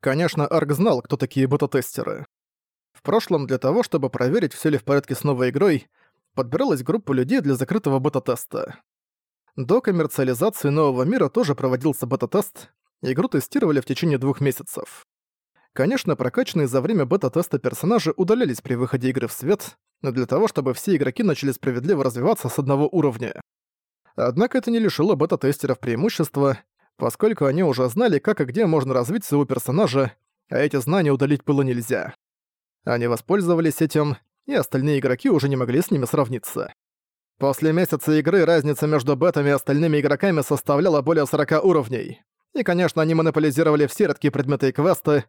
Конечно, Арк знал, кто такие бета-тестеры. В прошлом для того, чтобы проверить, все ли в порядке с новой игрой, подбиралась группа людей для закрытого бета-теста. До коммерциализации нового мира тоже проводился бета-тест, игру тестировали в течение двух месяцев. Конечно, прокачанные за время бета-теста персонажи удалялись при выходе игры в свет, для того, чтобы все игроки начали справедливо развиваться с одного уровня. Однако это не лишило бета-тестеров преимущества, поскольку они уже знали, как и где можно развить своего персонажа, а эти знания удалить было нельзя. Они воспользовались этим, и остальные игроки уже не могли с ними сравниться. После месяца игры разница между бетами и остальными игроками составляла более 40 уровней. И, конечно, они монополизировали все редкие предметы и квесты,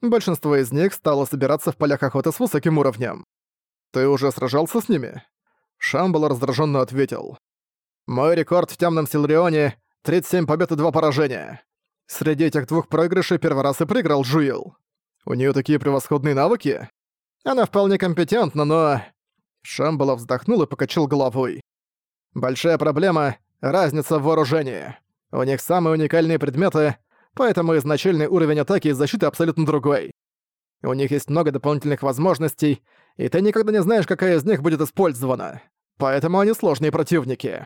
большинство из них стало собираться в полях охоты с высоким уровнем. «Ты уже сражался с ними?» Шамбал раздраженно ответил. «Мой рекорд в Тёмном Силрионе — 37 побед и 2 поражения. Среди этих двух проигрышей первый раз и проиграл Жуил. У нее такие превосходные навыки. Она вполне компетентна, но...» Шамбала вздохнул и покачал головой. «Большая проблема — разница в вооружении. У них самые уникальные предметы, поэтому изначальный уровень атаки и защиты абсолютно другой. У них есть много дополнительных возможностей, и ты никогда не знаешь, какая из них будет использована. Поэтому они сложные противники.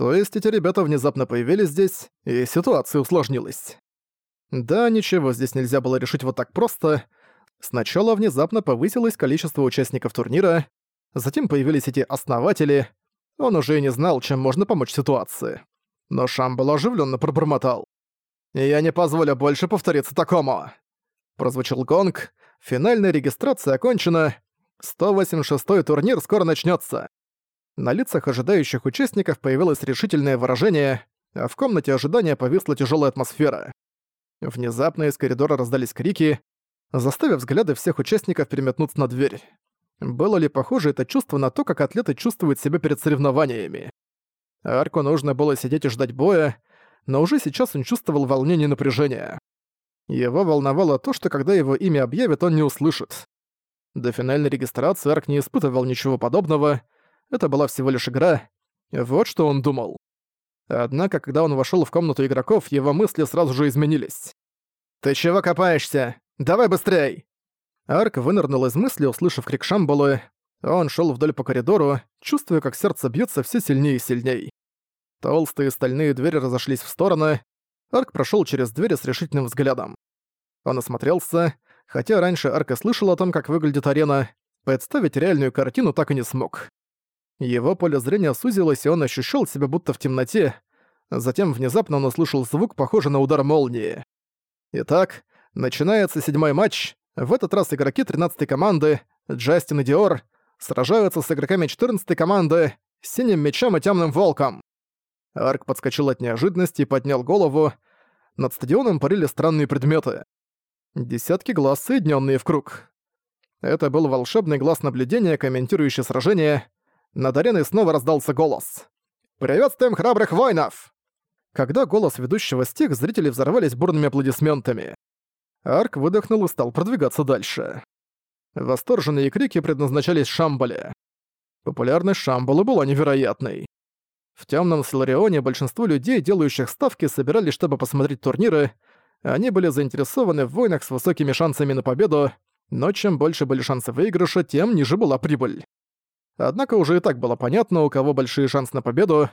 То есть эти ребята внезапно появились здесь, и ситуация усложнилась. Да, ничего здесь нельзя было решить вот так просто, Сначала внезапно повысилось количество участников турнира, затем появились эти основатели. Он уже и не знал, чем можно помочь ситуации. Но Шамбал оживленно пробормотал. «Я не позволю больше повториться такому!» Прозвучал гонг, финальная регистрация окончена, 186-й турнир скоро начнется. На лицах ожидающих участников появилось решительное выражение, а в комнате ожидания повисла тяжелая атмосфера. Внезапно из коридора раздались крики, заставив взгляды всех участников переметнуться на дверь. Было ли похоже это чувство на то, как атлеты чувствуют себя перед соревнованиями? Арку нужно было сидеть и ждать боя, но уже сейчас он чувствовал волнение и напряжение. Его волновало то, что когда его имя объявят, он не услышит. До финальной регистрации Арк не испытывал ничего подобного, это была всего лишь игра. Вот что он думал. Однако, когда он вошёл в комнату игроков, его мысли сразу же изменились. «Ты чего копаешься? Давай быстрей!» Арк вынырнул из мысли, услышав крик Шамбалы. Он шел вдоль по коридору, чувствуя, как сердце бьется все сильнее и сильней. Толстые стальные двери разошлись в стороны. Арк прошел через двери с решительным взглядом. Он осмотрелся, хотя раньше Арк и слышал о том, как выглядит арена, представить реальную картину так и не смог. Его поле зрения сузилось, и он ощущал себя будто в темноте. Затем внезапно он услышал звук, похожий на удар молнии. Итак, Начинается седьмой матч. В этот раз игроки 13-й команды, Джастин и Диор, сражаются с игроками 14-й команды, Синим Мечом и Тёмным Волком. Арк подскочил от неожиданности и поднял голову. Над стадионом парили странные предметы. Десятки глаз, соединенные в круг. Это был волшебный глаз наблюдения, комментирующий сражение. Над ареной снова раздался голос. «Приветствуем храбрых воинов!» Когда голос ведущего стих, зрители взорвались бурными аплодисментами. Арк выдохнул и стал продвигаться дальше. Восторженные крики предназначались Шамбале. Популярность Шамбалы была невероятной. В темном Силарионе большинство людей, делающих ставки, собирались, чтобы посмотреть турниры. Они были заинтересованы в войнах с высокими шансами на победу, но чем больше были шансы выигрыша, тем ниже была прибыль. Однако уже и так было понятно, у кого большие шансы на победу,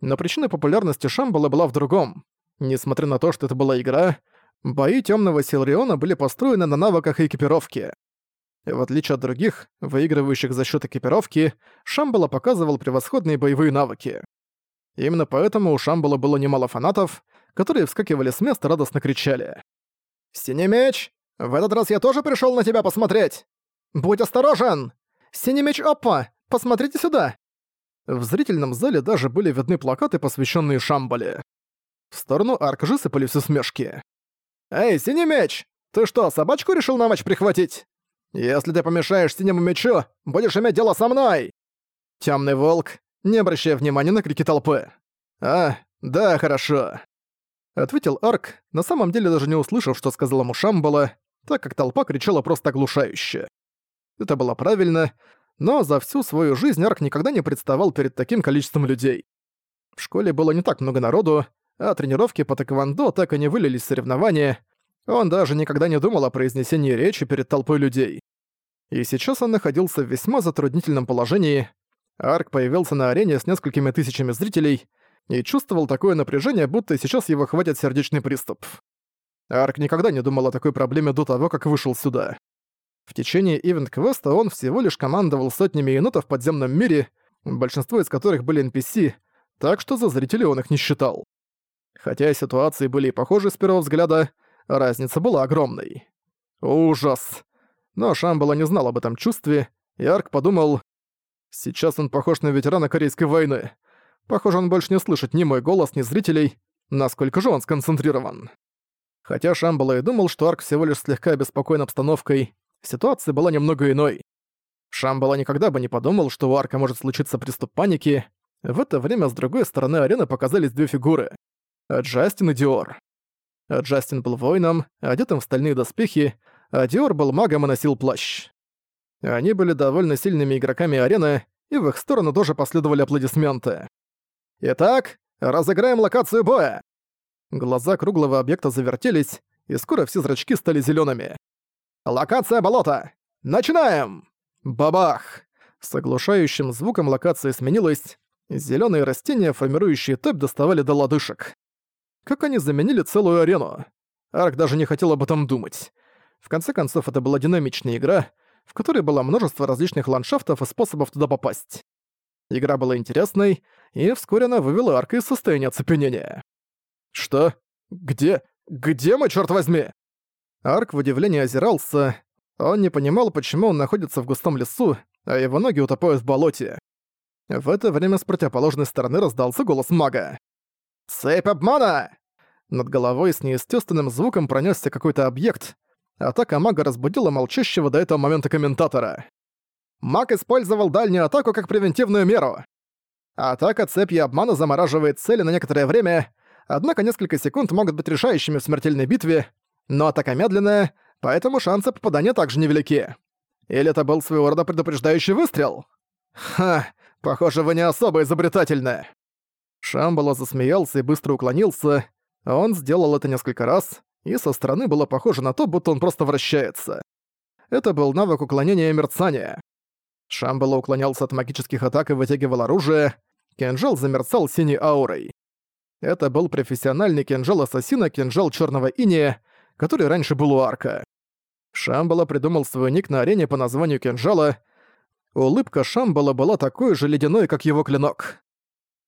но причина популярности Шамбала была в другом. Несмотря на то, что это была игра, Бои Темного Силриона были построены на навыках и экипировке. В отличие от других, выигрывающих за счет экипировки, Шамбала показывал превосходные боевые навыки. Именно поэтому у Шамбала было немало фанатов, которые вскакивали с места радостно кричали. «Синий меч! В этот раз я тоже пришел на тебя посмотреть! Будь осторожен! Синий меч Оппа! Посмотрите сюда!» В зрительном зале даже были видны плакаты, посвященные Шамбале. В сторону арк же сыпались усмешки. «Эй, синий меч! Ты что, собачку решил на матч прихватить? Если ты помешаешь синему мечу, будешь иметь дело со мной!» Темный волк, не обращая внимания на крики толпы. «А, да, хорошо», — ответил Арк, на самом деле даже не услышав, что сказала ему Шамбала, так как толпа кричала просто оглушающе. Это было правильно, но за всю свою жизнь Арк никогда не представал перед таким количеством людей. В школе было не так много народу, а тренировки по тэквондо так и не вылились в соревнования, Он даже никогда не думал о произнесении речи перед толпой людей. И сейчас он находился в весьма затруднительном положении. Арк появился на арене с несколькими тысячами зрителей и чувствовал такое напряжение, будто сейчас его хватит сердечный приступ. Арк никогда не думал о такой проблеме до того, как вышел сюда. В течение ивент-квеста он всего лишь командовал сотнями енотов в подземном мире, большинство из которых были NPC, так что за зрителей он их не считал. Хотя ситуации были и похожи с первого взгляда, разница была огромной. Ужас! Но Шамбала не знал об этом чувстве, и Арк подумал, сейчас он похож на ветерана Корейской войны. Похоже, он больше не слышит ни мой голос, ни зрителей, насколько же он сконцентрирован. Хотя Шамбала и думал, что Арк всего лишь слегка обеспокоен обстановкой, ситуация была немного иной. Шамбала никогда бы не подумал, что у Арка может случиться приступ паники. В это время с другой стороны арены показались две фигуры — Джастин и Диор. Джастин был воином, одетым в стальные доспехи, а Диор был магом и носил плащ. Они были довольно сильными игроками арены, и в их сторону тоже последовали аплодисменты. «Итак, разыграем локацию боя!» Глаза круглого объекта завертелись, и скоро все зрачки стали зелеными. «Локация болота! Начинаем!» Бабах! С оглушающим звуком локация сменилась. Зеленые растения, формирующие топ, доставали до лодыжек. Как они заменили целую арену? Арк даже не хотел об этом думать. В конце концов, это была динамичная игра, в которой было множество различных ландшафтов и способов туда попасть. Игра была интересной, и вскоре она вывела Арка из состояния оцепенения. «Что? Где? Где мы, черт возьми?» Арк в удивлении озирался. Он не понимал, почему он находится в густом лесу, а его ноги утопают в болоте. В это время с противоположной стороны раздался голос мага. «Цепь обмана!» Над головой с неестественным звуком пронесся какой-то объект. Атака мага разбудила молчащего до этого момента комментатора. Маг использовал дальнюю атаку как превентивную меру. Атака цепи обмана замораживает цели на некоторое время, однако несколько секунд могут быть решающими в смертельной битве, но атака медленная, поэтому шансы попадания также невелики. Или это был своего рода предупреждающий выстрел? Ха, похоже, вы не особо изобретательны. Шамбала засмеялся и быстро уклонился. Он сделал это несколько раз, и со стороны было похоже на то, будто он просто вращается. Это был навык уклонения и мерцания. Шамбала уклонялся от магических атак и вытягивал оружие. Кинжал замерцал синей аурой. Это был профессиональный кинжал ассасина, кинжал черного иния, который раньше был у арка. Шамбала придумал свой ник на арене по названию кинжала. Улыбка Шамбала была такой же ледяной, как его клинок.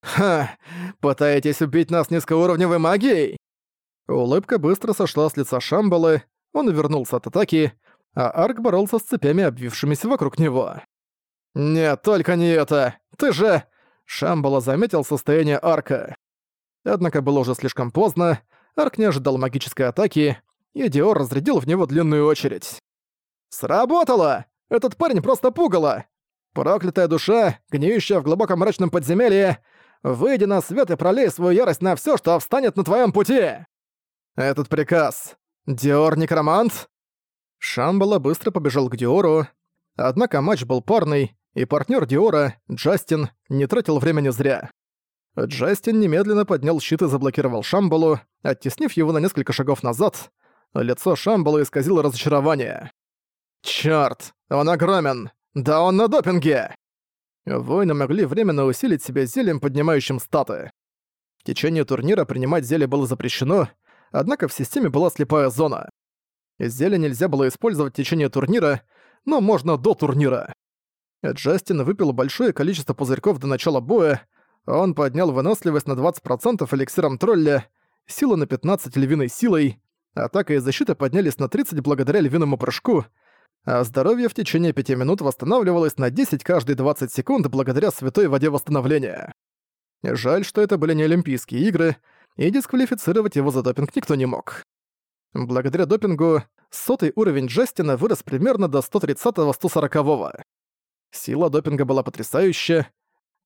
«Ха! Пытаетесь убить нас низкоуровневой магией?» Улыбка быстро сошла с лица Шамбалы, он вернулся от атаки, а Арк боролся с цепями, обвившимися вокруг него. «Нет, только не это! Ты же...» Шамбала заметил состояние Арка. Однако было уже слишком поздно, Арк не ожидал магической атаки, и Диор разрядил в него длинную очередь. «Сработало! Этот парень просто пугало! Проклятая душа, гниющая в глубоком мрачном подземелье, Выйди на свет и пролей свою ярость на все, что встанет на твоем пути!» «Этот приказ. Диор Некромант?» Шамбала быстро побежал к Диору, однако матч был парный, и партнер Диора, Джастин, не тратил времени зря. Джастин немедленно поднял щит и заблокировал Шамбалу, оттеснив его на несколько шагов назад. Лицо Шамбала исказило разочарование. «Чёрт, он огромен! Да он на допинге!» Воины могли временно усилить себя зельем, поднимающим статы. В течение турнира принимать зелье было запрещено, однако в системе была слепая зона. Зелье нельзя было использовать в течение турнира, но можно до турнира. Джастин выпил большое количество пузырьков до начала боя, он поднял выносливость на 20% эликсиром тролля, силу на 15 львиной силой, атака и защита поднялись на 30 благодаря львиному прыжку — а здоровье в течение 5 минут восстанавливалось на 10 каждые 20 секунд благодаря святой воде восстановления. Жаль, что это были не Олимпийские игры, и дисквалифицировать его за допинг никто не мог. Благодаря допингу сотый уровень Джастина вырос примерно до 130-140. Сила допинга была потрясающая.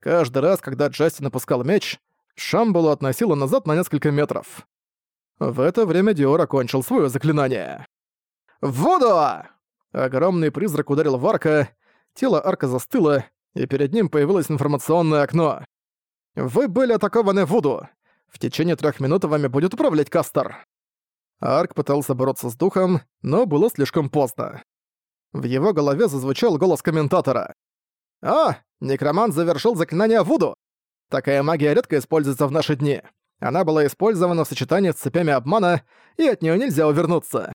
Каждый раз, когда Джастин опускал меч, Шамбулу относило назад на несколько метров. В это время Диор окончил свое заклинание. «Воду!» Огромный призрак ударил в арка, тело арка застыло, и перед ним появилось информационное окно. «Вы были атакованы Вуду. В течение трех минут вами будет управлять Кастер». Арк пытался бороться с духом, но было слишком поздно. В его голове зазвучал голос комментатора. «А, некромант завершил заклинание Вуду! Такая магия редко используется в наши дни. Она была использована в сочетании с цепями обмана, и от нее нельзя увернуться.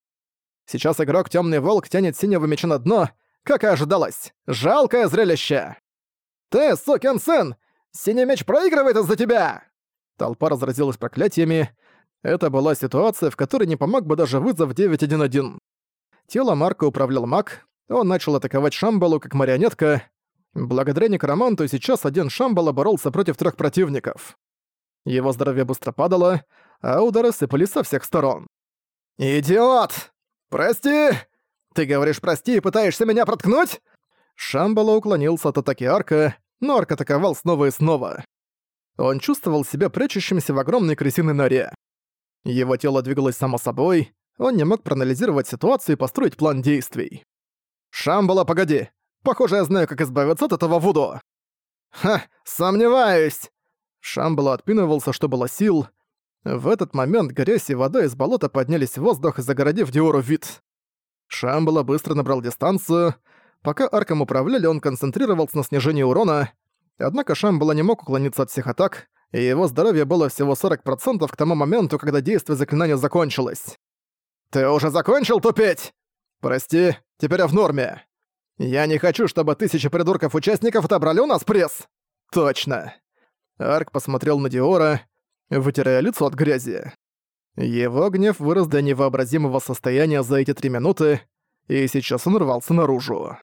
Сейчас игрок Темный Волк тянет синего меча на дно, как и ожидалось. Жалкое зрелище! «Ты, сукин сын! Синий меч проигрывает из-за тебя!» Толпа разразилась проклятиями. Это была ситуация, в которой не помог бы даже вызов 911. Тело Марка управлял маг, он начал атаковать Шамбалу как марионетка. Благодаря некроманту сейчас один Шамбала боролся против трех противников. Его здоровье быстро падало, а удары сыпались со всех сторон. «Идиот! Прости! Ты говоришь «прости» и пытаешься меня проткнуть?» Шамбала уклонился от атаки арка, но арк атаковал снова и снова. Он чувствовал себя прячущимся в огромной крысиной норе. Его тело двигалось само собой, он не мог проанализировать ситуацию и построить план действий. «Шамбала, погоди! Похоже, я знаю, как избавиться от этого Вуду!» «Ха, сомневаюсь!» Шамбала отпинывался, что было сил. В этот момент грязь и вода из болота поднялись в воздух, загородив Диору вид. Шамбала быстро набрал дистанцию. Пока арком управляли, он концентрировался на снижении урона. Однако Шамбала не мог уклониться от всех атак, и его здоровье было всего 40% к тому моменту, когда действие заклинания закончилось. «Ты уже закончил тупеть?» «Прости, теперь я в норме. Я не хочу, чтобы тысячи придурков-участников отобрали у нас пресс!» «Точно!» Арк посмотрел на Диора, вытирая лицо от грязи. Его гнев вырос до невообразимого состояния за эти три минуты, и сейчас он рвался наружу.